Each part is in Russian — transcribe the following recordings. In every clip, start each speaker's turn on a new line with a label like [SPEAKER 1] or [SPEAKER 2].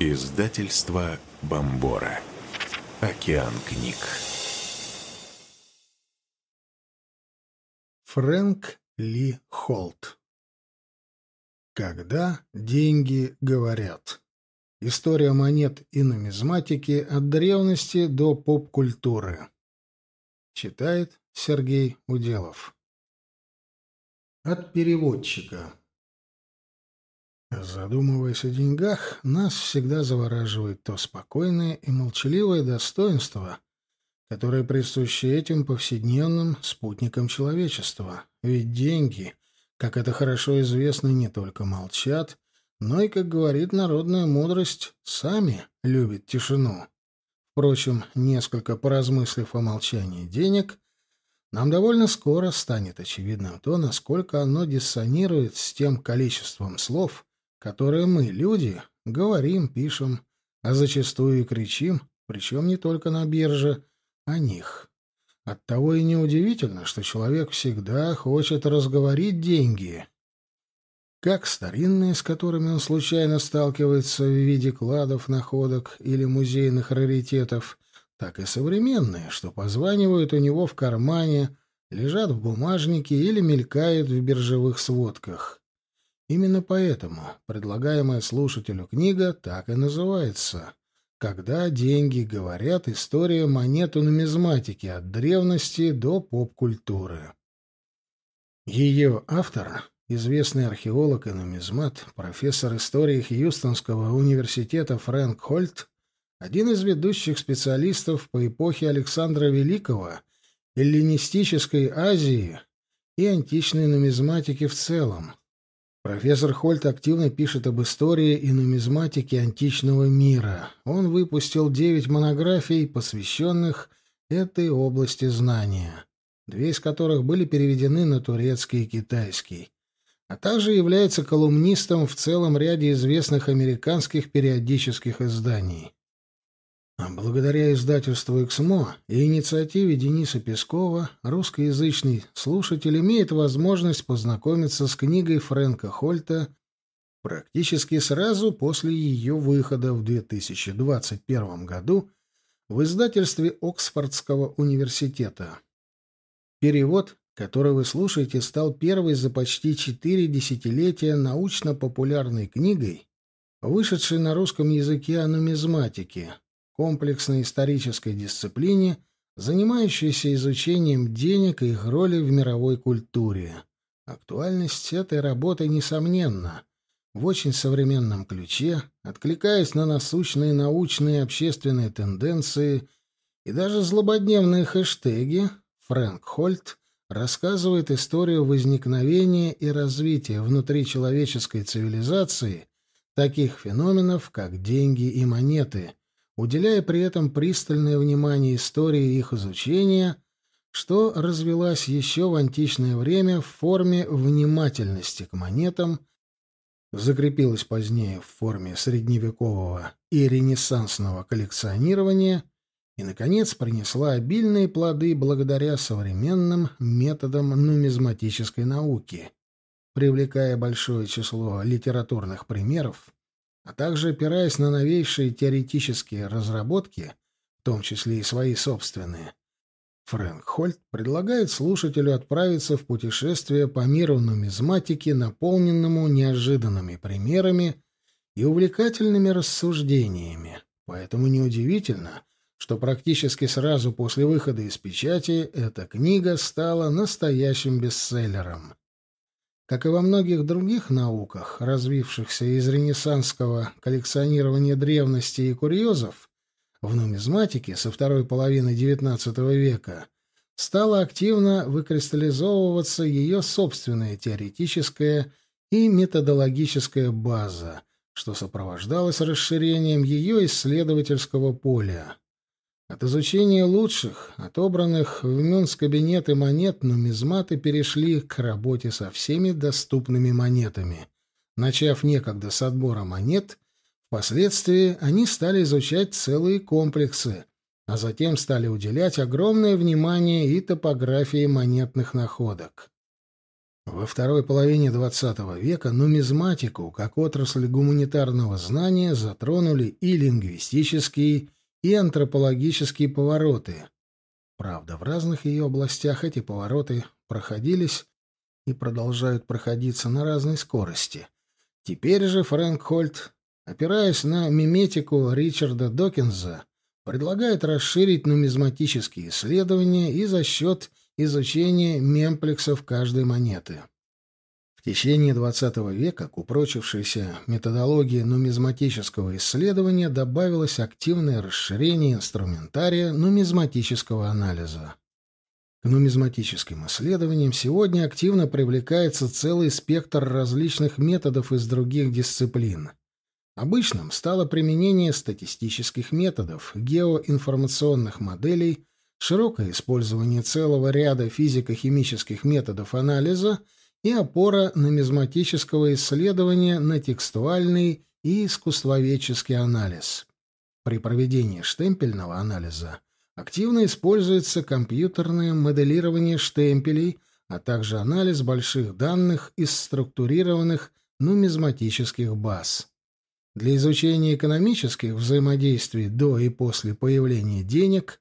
[SPEAKER 1] Издательство Бомбора. Океан книг.
[SPEAKER 2] Фрэнк Ли Холт. Когда деньги говорят. История монет и нумизматики от древности до поп-культуры. Читает Сергей Уделов. От переводчика. Задумываясь о деньгах, нас всегда завораживает то спокойное и молчаливое достоинство, которое присуще этим повседневным спутникам человечества. Ведь деньги, как это хорошо известно, не только молчат, но и, как говорит народная мудрость, сами любят тишину. Впрочем, несколько поразмыслив о молчании денег, нам довольно скоро станет очевидным то, насколько оно диссонирует с тем количеством слов, которые мы, люди, говорим, пишем, а зачастую и кричим, причем не только на бирже, о них. Оттого и неудивительно, что человек всегда хочет разговорить деньги. Как старинные, с которыми он случайно сталкивается в виде кладов, находок или музейных раритетов, так и современные, что позванивают у него в кармане, лежат в бумажнике или мелькают в биржевых сводках. Именно поэтому предлагаемая слушателю книга так и называется «Когда деньги говорят. История монет нумизматики от древности до поп-культуры». Ее автор — известный археолог и нумизмат, профессор истории Хьюстонского университета Фрэнк Хольт, один из ведущих специалистов по эпохе Александра Великого, эллинистической Азии и античной нумизматики в целом — Профессор Хольт активно пишет об истории и нумизматике античного мира. Он выпустил девять монографий, посвященных этой области знания, две из которых были переведены на турецкий и китайский, а также является колумнистом в целом ряде известных американских периодических изданий. А благодаря издательству «Эксмо» и инициативе Дениса Пескова русскоязычный слушатель имеет возможность познакомиться с книгой Фрэнка Хольта практически сразу после ее выхода в 2021 году в издательстве Оксфордского университета. Перевод, который вы слушаете, стал первой за почти четыре десятилетия научно-популярной книгой, вышедшей на русском языке о нумизматике – комплексной исторической дисциплине, занимающейся изучением денег и их роли в мировой культуре. Актуальность этой работы несомненна. В очень современном ключе, откликаясь на насущные научные и общественные тенденции и даже злободневные хэштеги, Фрэнк Хольт рассказывает историю возникновения и развития внутри человеческой цивилизации таких феноменов, как деньги и монеты – уделяя при этом пристальное внимание истории их изучения, что развелась еще в античное время в форме внимательности к монетам, закрепилась позднее в форме средневекового и ренессансного коллекционирования и, наконец, принесла обильные плоды благодаря современным методам нумизматической науки, привлекая большое число литературных примеров, а также опираясь на новейшие теоретические разработки, в том числе и свои собственные, Фрэнк Хольт предлагает слушателю отправиться в путешествие по миру нумизматики, наполненному неожиданными примерами и увлекательными рассуждениями. Поэтому неудивительно, что практически сразу после выхода из печати эта книга стала настоящим бестселлером. Как и во многих других науках, развившихся из ренессансского коллекционирования древностей и курьезов, в нумизматике со второй половины XIX века стала активно выкристаллизовываться ее собственная теоретическая и методологическая база, что сопровождалось расширением ее исследовательского поля. От изучения лучших, отобранных в Мюнс-кабинеты монет, нумизматы перешли к работе со всеми доступными монетами. Начав некогда с отбора монет, впоследствии они стали изучать целые комплексы, а затем стали уделять огромное внимание и топографии монетных находок. Во второй половине XX века нумизматику, как отрасль гуманитарного знания, затронули и лингвистические, и антропологические повороты. Правда, в разных ее областях эти повороты проходились и продолжают проходиться на разной скорости. Теперь же Фрэнк Хольт, опираясь на миметику Ричарда Докинза, предлагает расширить нумизматические исследования и за счет изучения мемплексов каждой монеты. В течение XX века к упрочившейся методологии нумизматического исследования добавилось активное расширение инструментария нумизматического анализа. К нумизматическим исследованиям сегодня активно привлекается целый спектр различных методов из других дисциплин – Обычным стало применение статистических методов, геоинформационных моделей, широкое использование целого ряда физико-химических методов анализа и опора нумизматического исследования на текстуальный и искусствоведческий анализ. При проведении штемпельного анализа активно используется компьютерное моделирование штемпелей, а также анализ больших данных из структурированных нумизматических баз. Для изучения экономических взаимодействий до и после появления денег,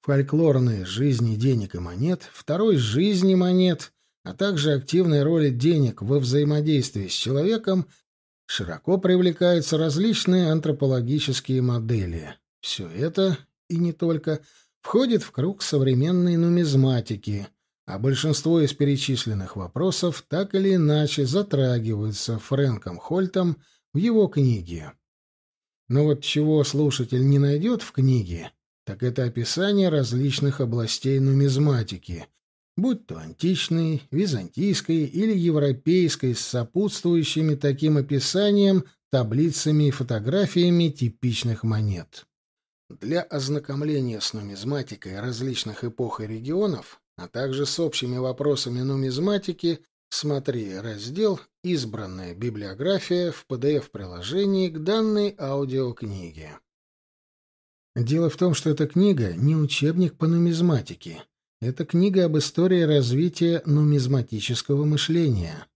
[SPEAKER 2] фольклорной жизни денег и монет, второй жизни монет, а также активной роли денег во взаимодействии с человеком, широко привлекаются различные антропологические модели. Все это, и не только, входит в круг современной нумизматики, а большинство из перечисленных вопросов так или иначе затрагиваются Фрэнком Хольтом – в его книге. Но вот чего слушатель не найдет в книге, так это описание различных областей нумизматики, будь то античной, византийской или европейской с сопутствующими таким описанием, таблицами и фотографиями типичных монет. Для ознакомления с нумизматикой различных эпох и регионов, а также с общими вопросами нумизматики, Смотри раздел «Избранная библиография» в PDF-приложении к данной аудиокниге. Дело в том, что эта книга не учебник по нумизматике. Это книга об истории развития нумизматического мышления.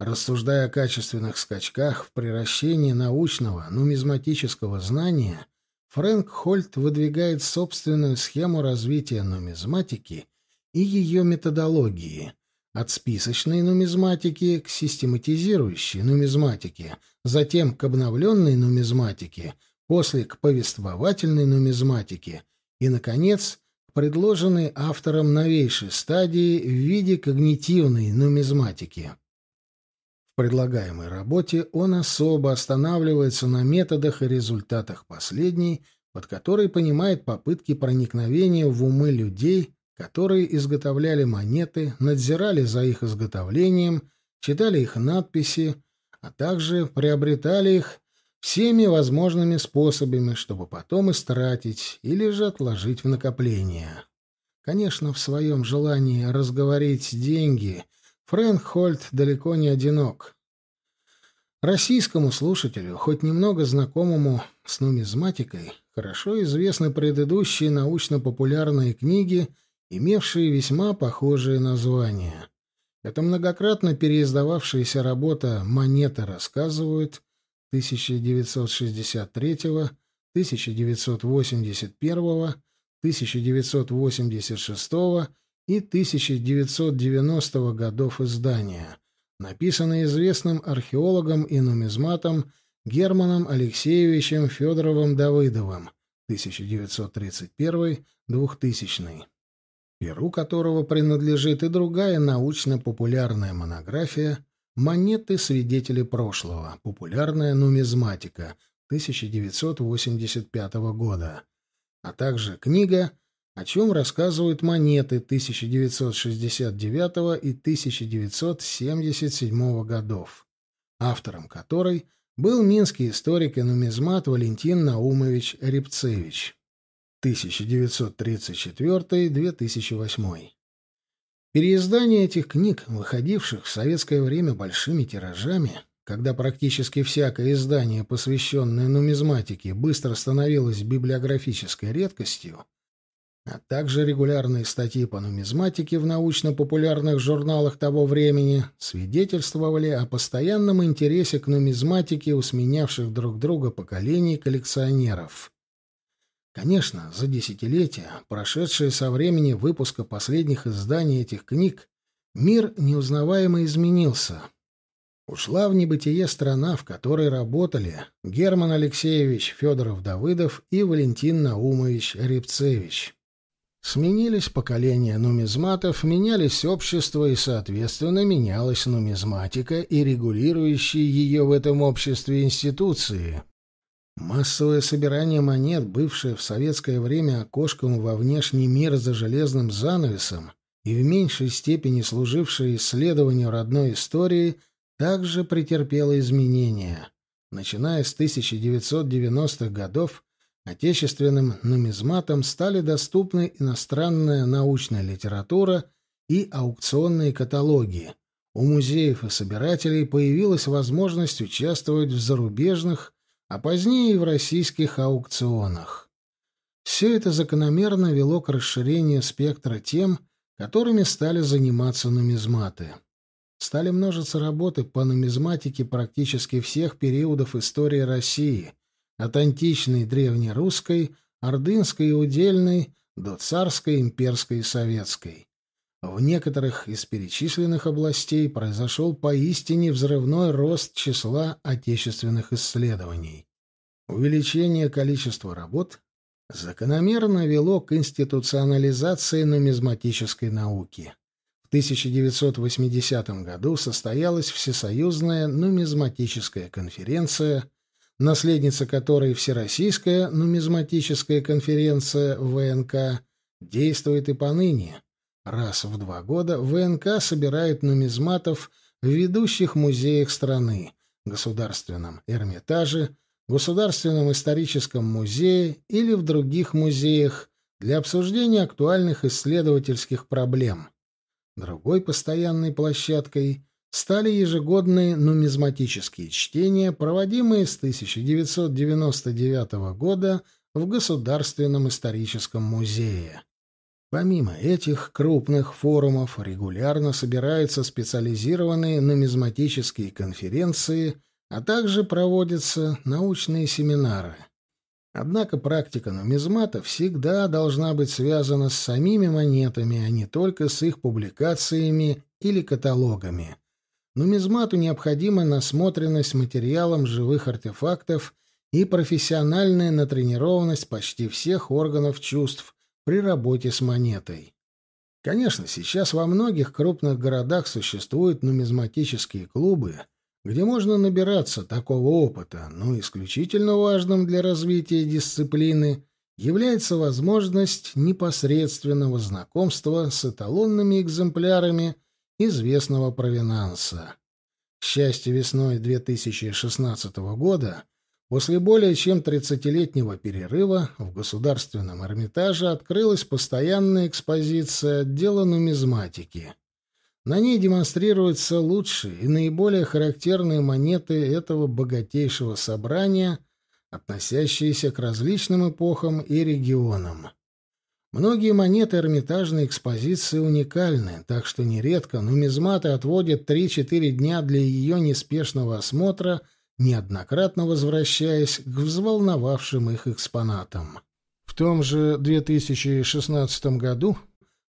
[SPEAKER 2] Рассуждая о качественных скачках в приращении научного нумизматического знания, Фрэнк Хольт выдвигает собственную схему развития нумизматики и ее методологии, от списочной нумизматики к систематизирующей нумизматике, затем к обновленной нумизматике, после к повествовательной нумизматике и, наконец, к предложенной автором новейшей стадии в виде когнитивной нумизматики. В предлагаемой работе он особо останавливается на методах и результатах последней, под которой понимает попытки проникновения в умы людей которые изготовляли монеты, надзирали за их изготовлением, читали их надписи, а также приобретали их всеми возможными способами, чтобы потом истратить или же отложить в накопление. Конечно, в своем желании разговорить деньги Фрэнк Хольт далеко не одинок. Российскому слушателю, хоть немного знакомому с нумизматикой, хорошо известны предыдущие научно-популярные книги имевшие весьма похожие названия. Это многократно переиздававшаяся работа «Монеты рассказывают» 1963, 1981, 1986 и 1990 годов издания, написанная известным археологом и нумизматом Германом Алексеевичем Федоровым-Давыдовым 1931-2000 перу которого принадлежит и другая научно-популярная монография «Монеты свидетели прошлого. Популярная нумизматика» 1985 года, а также книга о чем рассказывают монеты 1969 и 1977 годов, автором которой был минский историк и нумизмат Валентин Наумович Репцевич. 1934-2008. Переиздание этих книг, выходивших в советское время большими тиражами, когда практически всякое издание, посвященное нумизматике, быстро становилось библиографической редкостью, а также регулярные статьи по нумизматике в научно-популярных журналах того времени свидетельствовали о постоянном интересе к нумизматике у сменявших друг друга поколений коллекционеров. Конечно, за десятилетия, прошедшие со времени выпуска последних изданий этих книг, мир неузнаваемо изменился. Ушла в небытие страна, в которой работали Герман Алексеевич Федоров-Давыдов и Валентин Наумович Репцевич. Сменились поколения нумизматов, менялись общества и, соответственно, менялась нумизматика и регулирующие ее в этом обществе институции. Массовое собирание монет, бывшее в советское время окошком во внешний мир за железным занавесом и в меньшей степени служившее исследованию родной истории, также претерпело изменения. Начиная с 1990-х годов Отечественным нумизматам стали доступны иностранная научная литература и аукционные каталоги. У музеев и собирателей появилась возможность участвовать в зарубежных, а позднее и в российских аукционах. Все это закономерно вело к расширению спектра тем, которыми стали заниматься нумизматы. Стали множиться работы по нумизматике практически всех периодов истории России, от античной древнерусской, ордынской и удельной до царской, имперской и советской. В некоторых из перечисленных областей произошел поистине взрывной рост числа отечественных исследований. Увеличение количества работ закономерно вело к институционализации нумизматической науки. В 1980 году состоялась Всесоюзная нумизматическая конференция – наследница которой Всероссийская нумизматическая конференция ВНК действует и поныне. Раз в два года ВНК собирает нумизматов в ведущих музеях страны, Государственном Эрмитаже, Государственном историческом музее или в других музеях для обсуждения актуальных исследовательских проблем. Другой постоянной площадкой стали ежегодные нумизматические чтения, проводимые с 1999 года в Государственном историческом музее. Помимо этих крупных форумов регулярно собираются специализированные нумизматические конференции, а также проводятся научные семинары. Однако практика нумизмата всегда должна быть связана с самими монетами, а не только с их публикациями или каталогами. Нумизмату необходима насмотренность материалом живых артефактов и профессиональная натренированность почти всех органов чувств при работе с монетой. Конечно, сейчас во многих крупных городах существуют нумизматические клубы, где можно набираться такого опыта, но исключительно важным для развития дисциплины является возможность непосредственного знакомства с эталонными экземплярами известного провинанса. К счастью, весной 2016 года, после более чем 30-летнего перерыва, в Государственном Эрмитаже открылась постоянная экспозиция отдела нумизматики. На ней демонстрируются лучшие и наиболее характерные монеты этого богатейшего собрания, относящиеся к различным эпохам и регионам. Многие монеты Эрмитажной экспозиции уникальны, так что нередко нумизматы отводят 3-4 дня для ее неспешного осмотра, неоднократно возвращаясь к взволновавшим их экспонатам. В том же 2016 году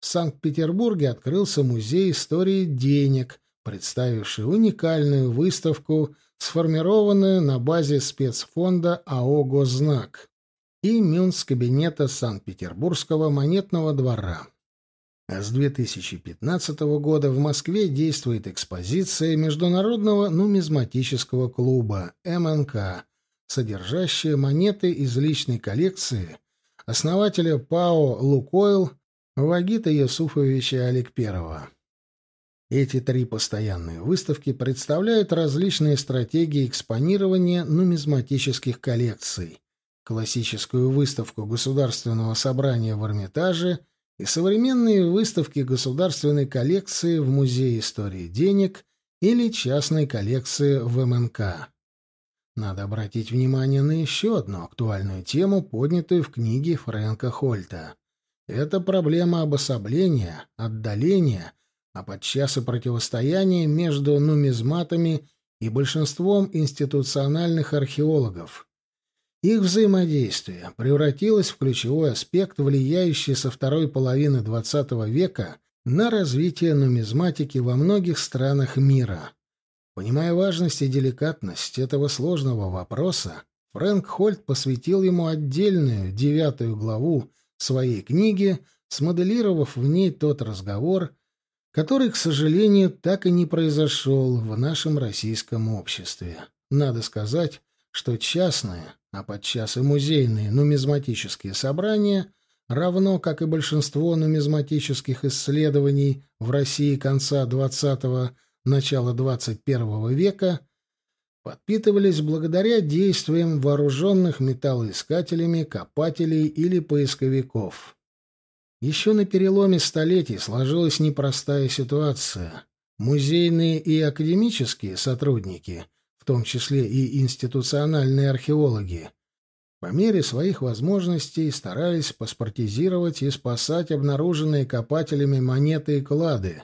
[SPEAKER 2] в Санкт-Петербурге открылся музей истории денег, представивший уникальную выставку, сформированную на базе спецфонда АО «Гознак» и Мюнс-кабинета Санкт-Петербургского монетного двора. А с 2015 года в Москве действует экспозиция Международного нумизматического клуба МНК, содержащая монеты из личной коллекции основателя ПАО «Лукойл» Вагита Юсуфовича Аликперова. Эти три постоянные выставки представляют различные стратегии экспонирования нумизматических коллекций, классическую выставку Государственного собрания в Эрмитаже и современные выставки государственной коллекции в Музее истории денег или частной коллекции в МНК. Надо обратить внимание на еще одну актуальную тему, поднятую в книге Фрэнка Хольта. Это проблема обособления, отдаления, а подчас и противостояния между нумизматами и большинством институциональных археологов. Их взаимодействие превратилось в ключевой аспект, влияющий со второй половины XX века на развитие нумизматики во многих странах мира. Понимая важность и деликатность этого сложного вопроса, Фрэнк Хольт посвятил ему отдельную девятую главу своей книги, смоделировав в ней тот разговор, который, к сожалению, так и не произошел в нашем российском обществе. Надо сказать, что частные, а подчас и музейные нумизматические собрания, равно как и большинство нумизматических исследований в России конца XX – начала XXI века, подпитывались благодаря действиям вооруженных металлоискателями, копателей или поисковиков. Еще на переломе столетий сложилась непростая ситуация. Музейные и академические сотрудники, том числе и институциональные археологи, по мере своих возможностей старались паспортизировать и спасать обнаруженные копателями монеты и клады.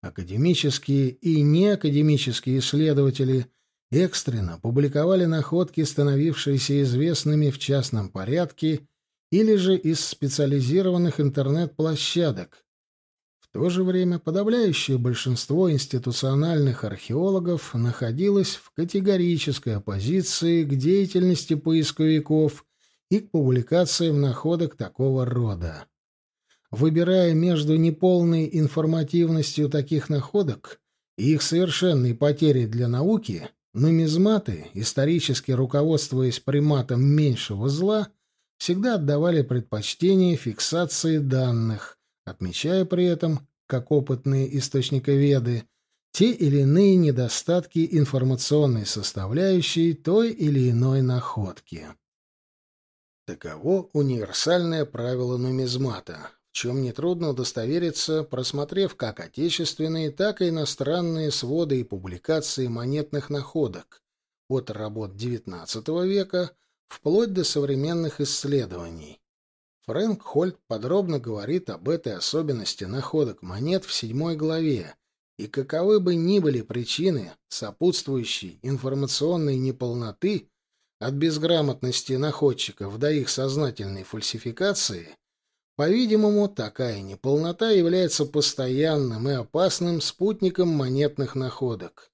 [SPEAKER 2] Академические и неакадемические исследователи экстренно публиковали находки, становившиеся известными в частном порядке, или же из специализированных интернет-площадок. То же время подавляющее большинство институциональных археологов находилось в категорической оппозиции к деятельности поисковиков и к публикациям находок такого рода. Выбирая между неполной информативностью таких находок и их совершенной потерей для науки, Нумизматы, исторически руководствуясь приматом меньшего зла, всегда отдавали предпочтение фиксации данных, отмечая при этом, как опытные источниковеды, те или иные недостатки информационной составляющей той или иной находки. Таково универсальное правило нумизмата, чем нетрудно удостовериться, просмотрев как отечественные, так и иностранные своды и публикации монетных находок от работ XIX века вплоть до современных исследований. Фрэнк Хольт подробно говорит об этой особенности находок монет в седьмой главе, и каковы бы ни были причины, сопутствующей информационной неполноты, от безграмотности находчиков до их сознательной фальсификации, по-видимому, такая неполнота является постоянным и опасным спутником монетных находок.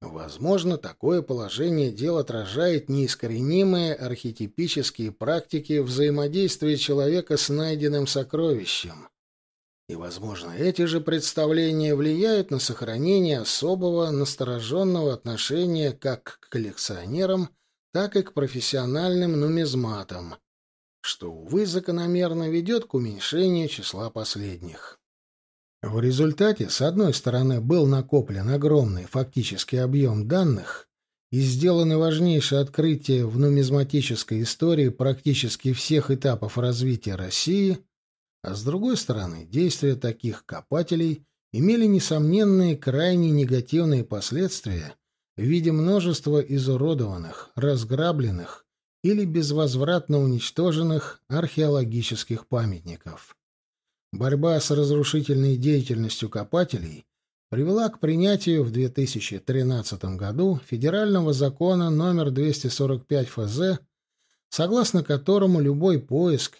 [SPEAKER 2] Возможно, такое положение дел отражает неискоренимые архетипические практики взаимодействия человека с найденным сокровищем. И, возможно, эти же представления влияют на сохранение особого настороженного отношения как к коллекционерам, так и к профессиональным нумизматам, что, увы, закономерно ведет к уменьшению числа последних. В результате, с одной стороны, был накоплен огромный фактический объем данных и сделаны важнейшие открытия в нумизматической истории практически всех этапов развития России, а с другой стороны, действия таких копателей имели несомненные крайне негативные последствия в виде множества изуродованных, разграбленных или безвозвратно уничтоженных археологических памятников. Борьба с разрушительной деятельностью копателей привела к принятию в 2013 году федерального закона номер 245 ФЗ, согласно которому любой поиск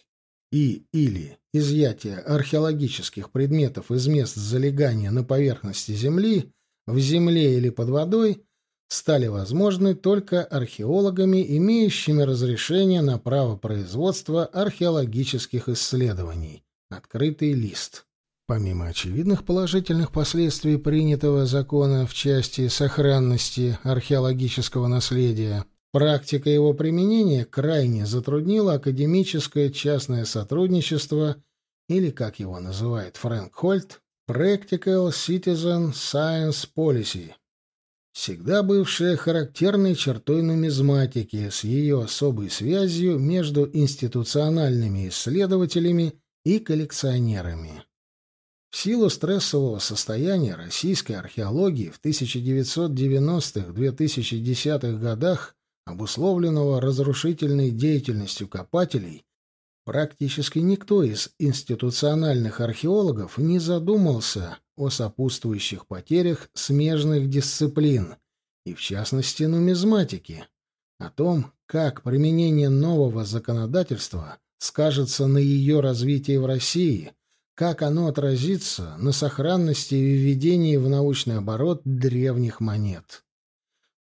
[SPEAKER 2] и или изъятие археологических предметов из мест залегания на поверхности земли, в земле или под водой стали возможны только археологами, имеющими разрешение на право производства археологических исследований. Открытый лист. Помимо очевидных положительных последствий принятого закона в части сохранности археологического наследия, практика его применения крайне затруднила академическое частное сотрудничество или, как его называет Фрэнк Хольт, Practical Citizen Science Policy, всегда бывшая характерной чертой нумизматики с ее особой связью между институциональными исследователями и коллекционерами. В силу стрессового состояния российской археологии в 1990-2010-х годах, обусловленного разрушительной деятельностью копателей, практически никто из институциональных археологов не задумался о сопутствующих потерях смежных дисциплин, и в частности нумизматики, о том, как применение нового законодательства скажется на ее развитии в России, как оно отразится на сохранности и введении в научный оборот древних монет.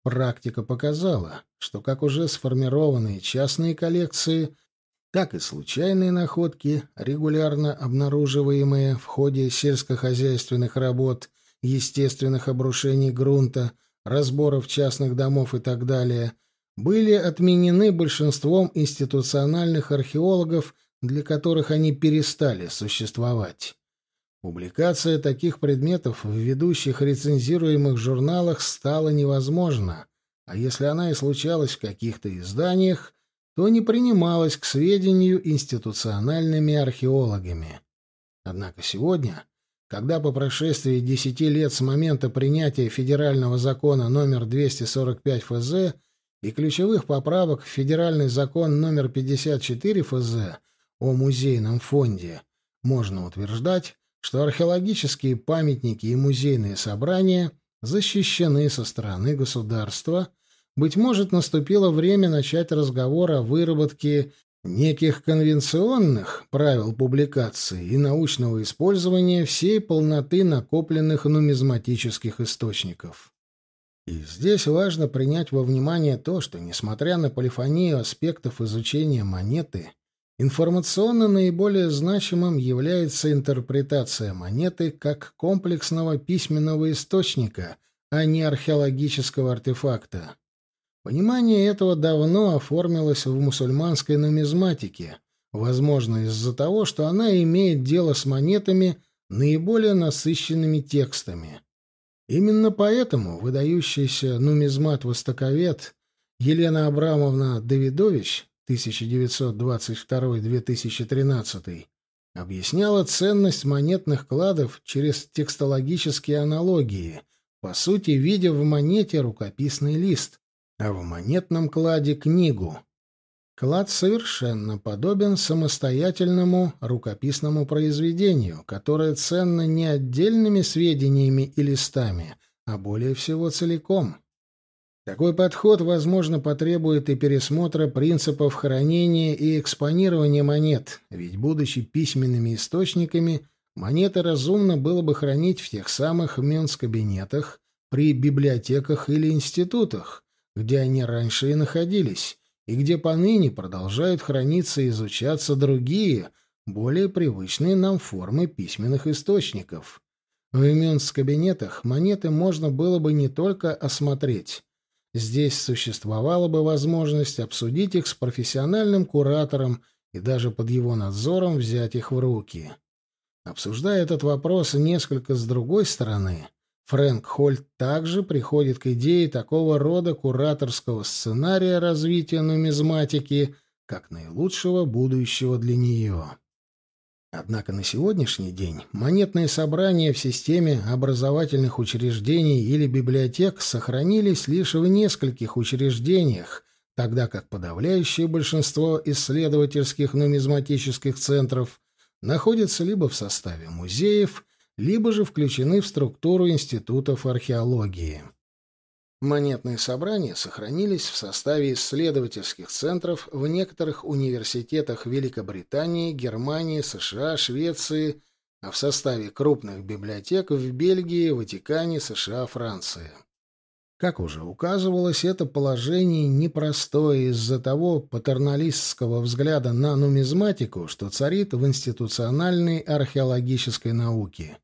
[SPEAKER 2] Практика показала, что как уже сформированные частные коллекции, так и случайные находки, регулярно обнаруживаемые в ходе сельскохозяйственных работ, естественных обрушений грунта, разборов частных домов и так далее, были отменены большинством институциональных археологов, для которых они перестали существовать. Публикация таких предметов в ведущих рецензируемых журналах стала невозможна, а если она и случалась в каких-то изданиях, то не принималась к сведению институциональными археологами. Однако сегодня, когда по прошествии десяти лет с момента принятия федерального закона номер 245 ФЗ и ключевых поправок в федеральный закон номер 54 ФЗ о музейном фонде, можно утверждать, что археологические памятники и музейные собрания защищены со стороны государства, быть может, наступило время начать разговор о выработке неких конвенционных правил публикации и научного использования всей полноты накопленных нумизматических источников. И здесь важно принять во внимание то, что, несмотря на полифонию аспектов изучения монеты, Информационно наиболее значимым является интерпретация монеты как комплексного письменного источника, а не археологического артефакта. Понимание этого давно оформилось в мусульманской нумизматике, возможно, из-за того, что она имеет дело с монетами наиболее насыщенными текстами. Именно поэтому выдающийся нумизмат-востоковед Елена Абрамовна Давидович 1922-2013, объясняла ценность монетных кладов через текстологические аналогии, по сути, видя в монете рукописный лист, а в монетном кладе — книгу. Клад совершенно подобен самостоятельному рукописному произведению, которое ценно не отдельными сведениями и листами, а более всего целиком. Такой подход, возможно, потребует и пересмотра принципов хранения и экспонирования монет, ведь, будучи письменными источниками, монеты разумно было бы хранить в тех самых мюнскабинетах, при библиотеках или институтах, где они раньше и находились, и где поныне продолжают храниться и изучаться другие, более привычные нам формы письменных источников. В мюнскабинетах монеты можно было бы не только осмотреть, Здесь существовала бы возможность обсудить их с профессиональным куратором и даже под его надзором взять их в руки. Обсуждая этот вопрос несколько с другой стороны, Фрэнк Хольт также приходит к идее такого рода кураторского сценария развития нумизматики как наилучшего будущего для нее. Однако на сегодняшний день монетные собрания в системе образовательных учреждений или библиотек сохранились лишь в нескольких учреждениях, тогда как подавляющее большинство исследовательских нумизматических центров находятся либо в составе музеев, либо же включены в структуру институтов археологии. Монетные собрания сохранились в составе исследовательских центров в некоторых университетах Великобритании, Германии, США, Швеции, а в составе крупных библиотек в Бельгии, Ватикане, США, Франции. Как уже указывалось, это положение непростое из-за того патерналистского взгляда на нумизматику, что царит в институциональной археологической науке.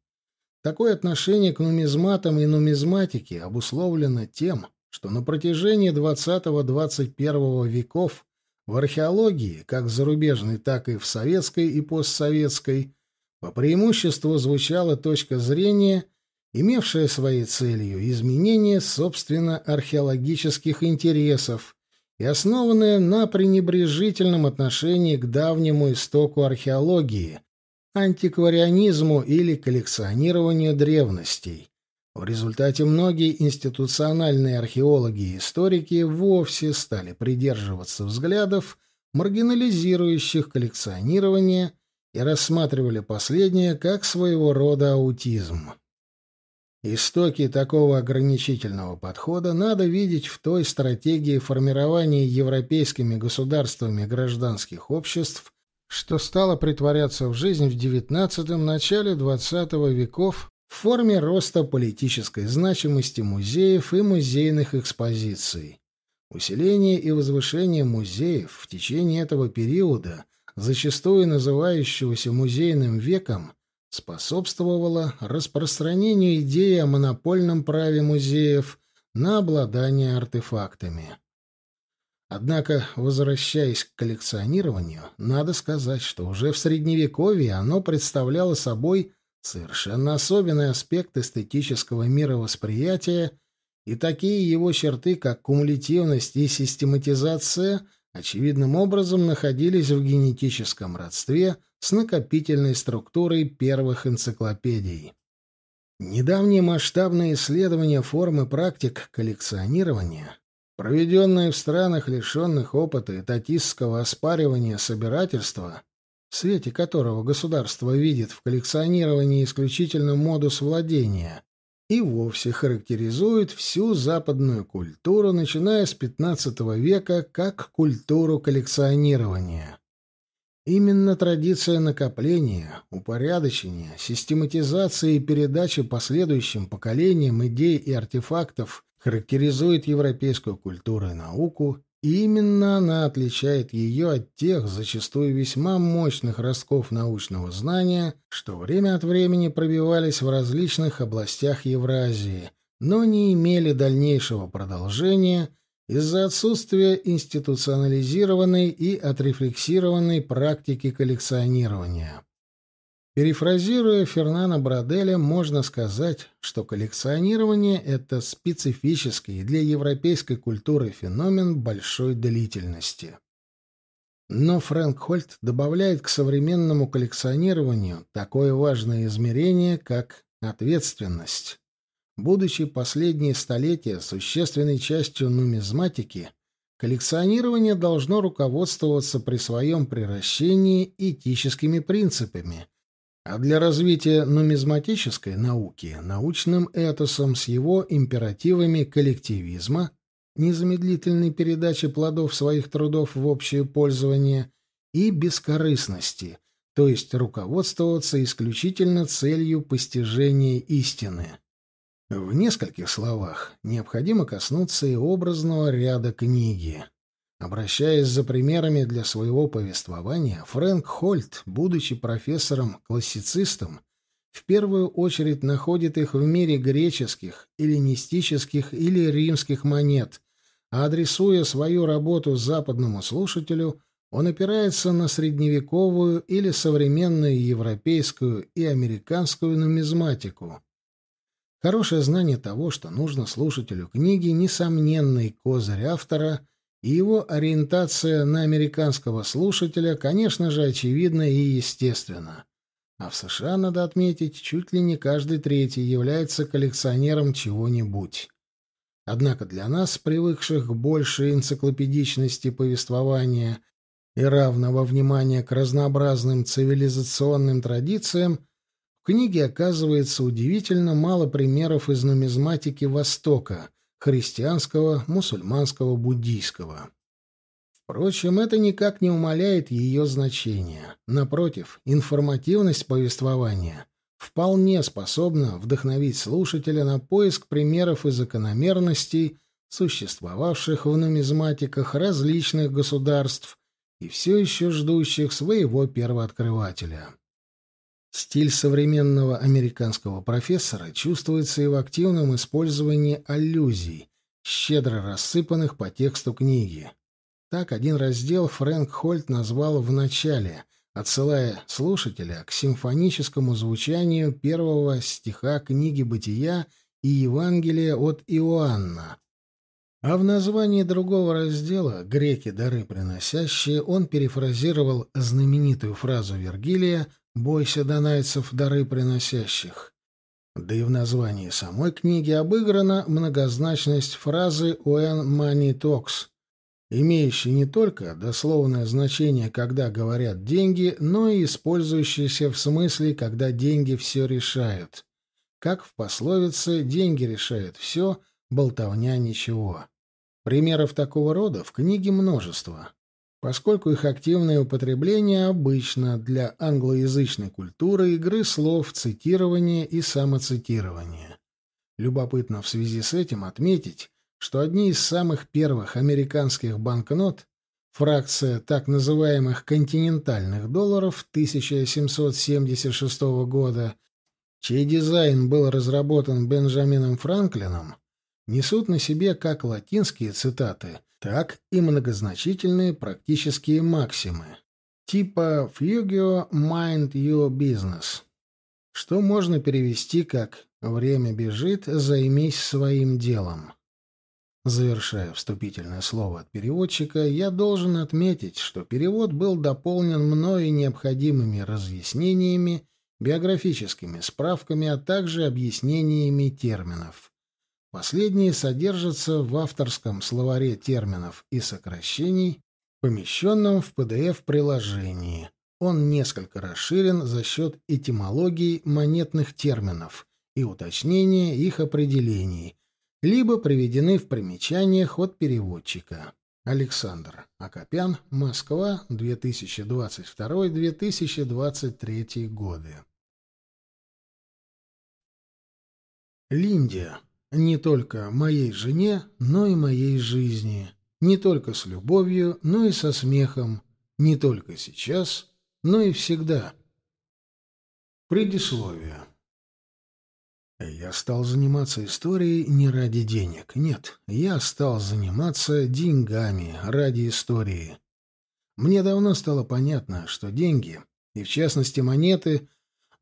[SPEAKER 2] Такое отношение к нумизматам и нумизматике обусловлено тем, что на протяжении XX-XXI веков в археологии, как зарубежной, так и в советской и постсоветской, по преимуществу звучала точка зрения, имевшая своей целью изменение, собственно, археологических интересов и основанная на пренебрежительном отношении к давнему истоку археологии, антикварианизму или коллекционированию древностей. В результате многие институциональные археологи и историки вовсе стали придерживаться взглядов, маргинализирующих коллекционирование и рассматривали последнее как своего рода аутизм. Истоки такого ограничительного подхода надо видеть в той стратегии формирования европейскими государствами гражданских обществ, что стало притворяться в жизнь в XIX – начале XX веков в форме роста политической значимости музеев и музейных экспозиций. Усиление и возвышение музеев в течение этого периода, зачастую называющегося музейным веком, способствовало распространению идеи о монопольном праве музеев на обладание артефактами. Однако, возвращаясь к коллекционированию, надо сказать, что уже в Средневековье оно представляло собой совершенно особенный аспект эстетического мировосприятия, и такие его черты, как кумулятивность и систематизация, очевидным образом находились в генетическом родстве с накопительной структурой первых энциклопедий. Недавние масштабные исследования формы практик коллекционирования, проведенные в странах, лишенных опыта этатистского оспаривания собирательства, в свете которого государство видит в коллекционировании исключительно модус владения, и вовсе характеризует всю западную культуру, начиная с XV века, как культуру коллекционирования. Именно традиция накопления, упорядочения, систематизации и передачи последующим поколениям идей и артефактов характеризует европейскую культуру и науку, и именно она отличает ее от тех зачастую весьма мощных ростков научного знания, что время от времени пробивались в различных областях Евразии, но не имели дальнейшего продолжения – из-за отсутствия институционализированной и отрефлексированной практики коллекционирования. Перефразируя Фернана Браделя, можно сказать, что коллекционирование — это специфический для европейской культуры феномен большой длительности. Но Фрэнк Хольт добавляет к современному коллекционированию такое важное измерение, как ответственность. Будучи последние столетия существенной частью нумизматики, коллекционирование должно руководствоваться при своем приращении этическими принципами, а для развития нумизматической науки — научным этосом с его императивами коллективизма, незамедлительной передачи плодов своих трудов в общее пользование и бескорыстности, то есть руководствоваться исключительно целью постижения истины. В нескольких словах необходимо коснуться и образного ряда книги. Обращаясь за примерами для своего повествования, Фрэнк Хольт, будучи профессором-классицистом, в первую очередь находит их в мире греческих, эллинистических или римских монет, а адресуя свою работу западному слушателю, он опирается на средневековую или современную европейскую и американскую нумизматику, Хорошее знание того, что нужно слушателю книги, несомненный козырь автора, и его ориентация на американского слушателя, конечно же, очевидна и естественна. А в США, надо отметить, чуть ли не каждый третий является коллекционером чего-нибудь. Однако для нас, привыкших к большей энциклопедичности повествования и равного внимания к разнообразным цивилизационным традициям, в книге оказывается удивительно мало примеров из нумизматики Востока — христианского, мусульманского, буддийского. Впрочем, это никак не умаляет ее значения. Напротив, информативность повествования вполне способна вдохновить слушателя на поиск примеров и закономерностей, существовавших в нумизматиках различных государств и все еще ждущих своего первооткрывателя. Стиль современного американского профессора чувствуется и в активном использовании аллюзий, щедро рассыпанных по тексту книги. Так один раздел Фрэнк Хольт назвал в начале, отсылая слушателя к симфоническому звучанию первого стиха книги «Бытия» и Евангелия от Иоанна. А в названии другого раздела «Греки, дары приносящие» он перефразировал знаменитую фразу Вергилия «Бойся донайцев, дары приносящих». Да и в названии самой книги обыграна многозначность фразы «When money talks» имеющий не только дословное значение, когда говорят «деньги», но и использующийся в смысле, когда деньги все решают. Как в пословице «деньги решают все», болтовня ничего. Примеров такого рода в книге множество, поскольку их активное употребление обычно для англоязычной культуры игры слов, цитирования и самоцитирования. Любопытно в связи с этим отметить, что одни из самых первых американских банкнот, фракция так называемых континентальных долларов 1776 года, чей дизайн был разработан Бенджамином Франклином, несут на себе как латинские цитаты, так и многозначительные практические максимы, типа «Fugio mind your business», что можно перевести как «время бежит, займись своим делом». Завершая вступительное слово от переводчика, я должен отметить, что перевод был дополнен мною необходимыми разъяснениями, биографическими справками, а также объяснениями терминов. Последние содержатся в авторском словаре терминов и сокращений, помещенном в PDF-приложении. Он несколько расширен за счет этимологии монетных терминов и уточнения их определений, либо приведены в примечаниях от переводчика. Александр Акопян, Москва, 2022-2023 годы. Линдия не только моей жене, но и моей жизни, не только с любовью, но и со смехом, не только сейчас, но и всегда. Предисловие. Я стал заниматься историей не ради денег. Нет, я стал заниматься деньгами ради истории. Мне давно стало понятно, что деньги, и в частности монеты,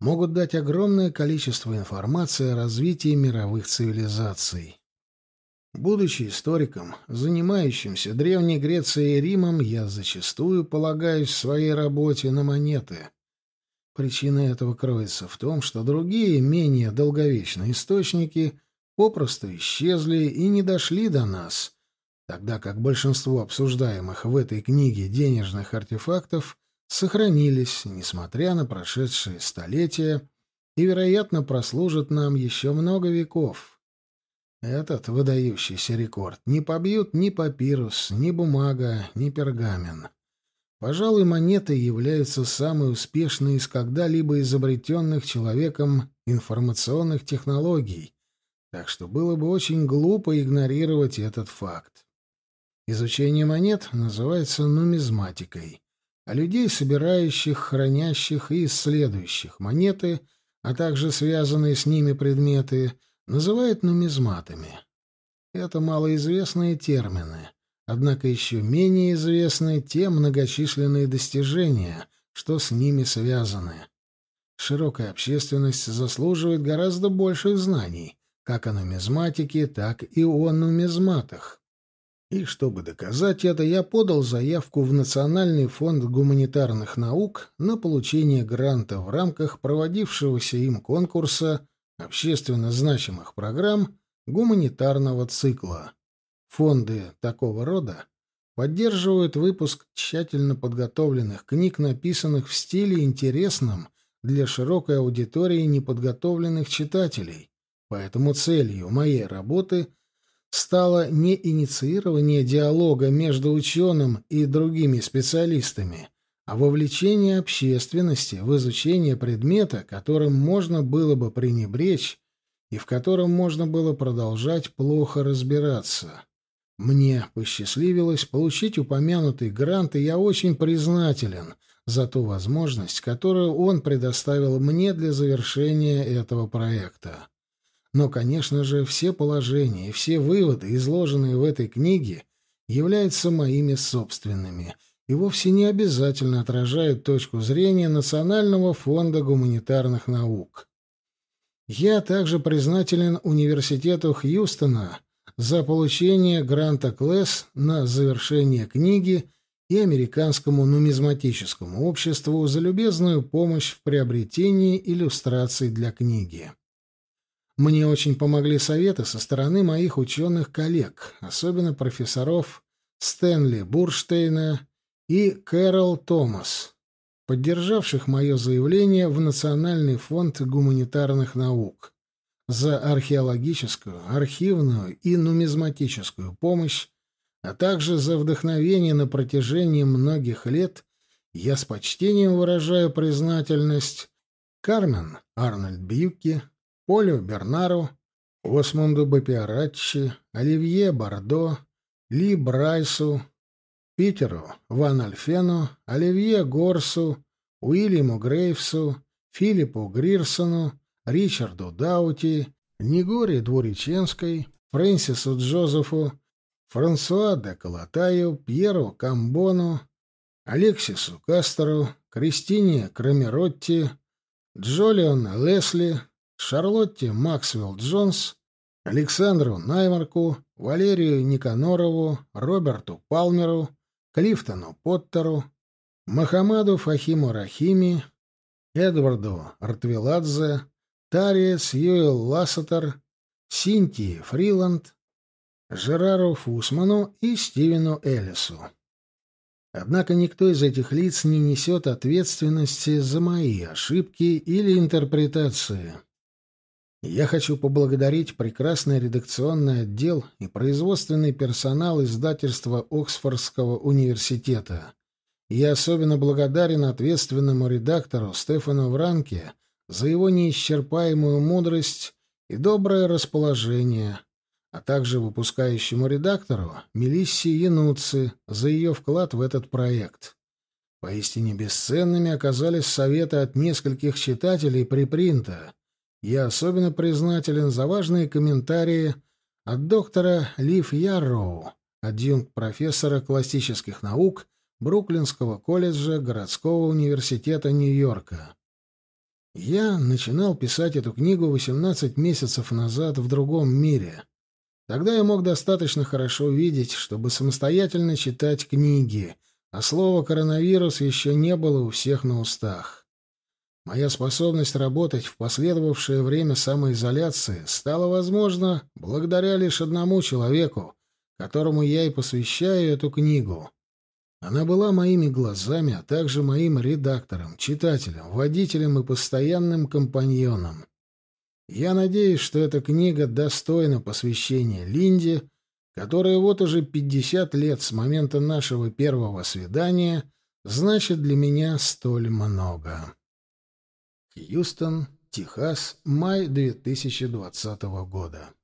[SPEAKER 2] могут дать огромное количество информации о развитии мировых цивилизаций. Будучи историком, занимающимся Древней Грецией и Римом, я зачастую полагаюсь в своей работе на монеты. Причина этого кроется в том, что другие, менее долговечные источники попросту исчезли и не дошли до нас, тогда как большинство обсуждаемых в этой книге денежных артефактов сохранились, несмотря на прошедшие столетия, и, вероятно, прослужат нам еще много веков. Этот выдающийся рекорд не побьют ни папирус, ни бумага, ни пергамен. Пожалуй, монеты являются самой успешной из когда-либо изобретенных человеком информационных технологий, так что было бы очень глупо игнорировать этот факт. Изучение монет называется нумизматикой а людей, собирающих, хранящих и исследующих монеты, а также связанные с ними предметы, называют нумизматами. Это малоизвестные термины, однако еще менее известны те многочисленные достижения, что с ними связаны. Широкая общественность заслуживает гораздо больших знаний, как о нумизматике, так и о нумизматах. И чтобы доказать это, я подал заявку в Национальный фонд гуманитарных наук на получение гранта в рамках проводившегося им конкурса общественно значимых программ гуманитарного цикла. Фонды такого рода поддерживают выпуск тщательно подготовленных книг, написанных в стиле интересном для широкой аудитории неподготовленных читателей. Поэтому целью моей работы – стало не инициирование диалога между ученым и другими специалистами, а вовлечение общественности в изучение предмета, которым можно было бы пренебречь и в котором можно было продолжать плохо разбираться. Мне посчастливилось получить упомянутый грант, и я очень признателен за ту возможность, которую он предоставил мне для завершения этого проекта. Но, конечно же, все положения и все выводы, изложенные в этой книге, являются моими собственными и вовсе не обязательно отражают точку зрения Национального фонда гуманитарных наук. Я также признателен Университету Хьюстона за получение гранта Клэс на завершение книги и Американскому нумизматическому обществу за любезную помощь в приобретении иллюстраций для книги. Мне очень помогли советы со стороны моих ученых коллег, особенно профессоров Стэнли Бурштейна и Кэрол Томас, поддержавших мое заявление в Национальный фонд гуманитарных наук за археологическую, архивную и нумизматическую помощь, а также за вдохновение на протяжении многих лет, я с почтением выражаю признательность. Кармен Арнольд Бьюки, Полю Бернару, Осмунду Бапиараччи, Оливье Бардо, Ли Брайсу, Питеру Ван Альфену, Оливье Горсу, Уильяму Грейвсу, Филиппу Грирсону, Ричарду Даути, Нигоре Двуреченской, Фрэнсису Джозефу, Франсуа де Калатаю, Пьеру Камбону, Алексису Кастеру, Кристине Крамеротти, Джолион Лесли, Шарлотте Максвелл Джонс, Александру Наймарку, Валерию Никанорову, Роберту Палмеру, Клифтону Поттеру, Махамаду Фахиму Рахими, Эдварду Артвеладзе, Тария Сьюэл Лассетер, Синтии Фриланд, Жерару Фусману и Стивену Эллису. Однако никто из этих лиц не несет ответственности за мои ошибки или интерпретации. Я хочу поблагодарить прекрасный редакционный отдел и производственный персонал издательства Оксфордского университета. Я особенно благодарен ответственному редактору Стефану Вранке за его неисчерпаемую мудрость и доброе расположение, а также выпускающему редактору Мелиссе Януци за ее вклад в этот проект. Поистине бесценными оказались советы от нескольких читателей припринта. Я особенно признателен за важные комментарии от доктора Лив Ярроу, адъюнкт профессора классических наук Бруклинского колледжа городского университета Нью-Йорка. Я начинал писать эту книгу 18 месяцев назад в другом мире — Тогда я мог достаточно хорошо видеть, чтобы самостоятельно читать книги, а слово «коронавирус» еще не было у всех на устах. Моя способность работать в последовавшее время самоизоляции стала возможна благодаря лишь одному человеку, которому я и посвящаю эту книгу. Она была моими глазами, а также моим редактором, читателем, водителем и постоянным компаньоном. Я надеюсь, что эта книга достойна посвящения Линде, которая вот уже 50 лет с момента нашего первого свидания значит для меня столь много. Хьюстон, Техас, май 2020 года.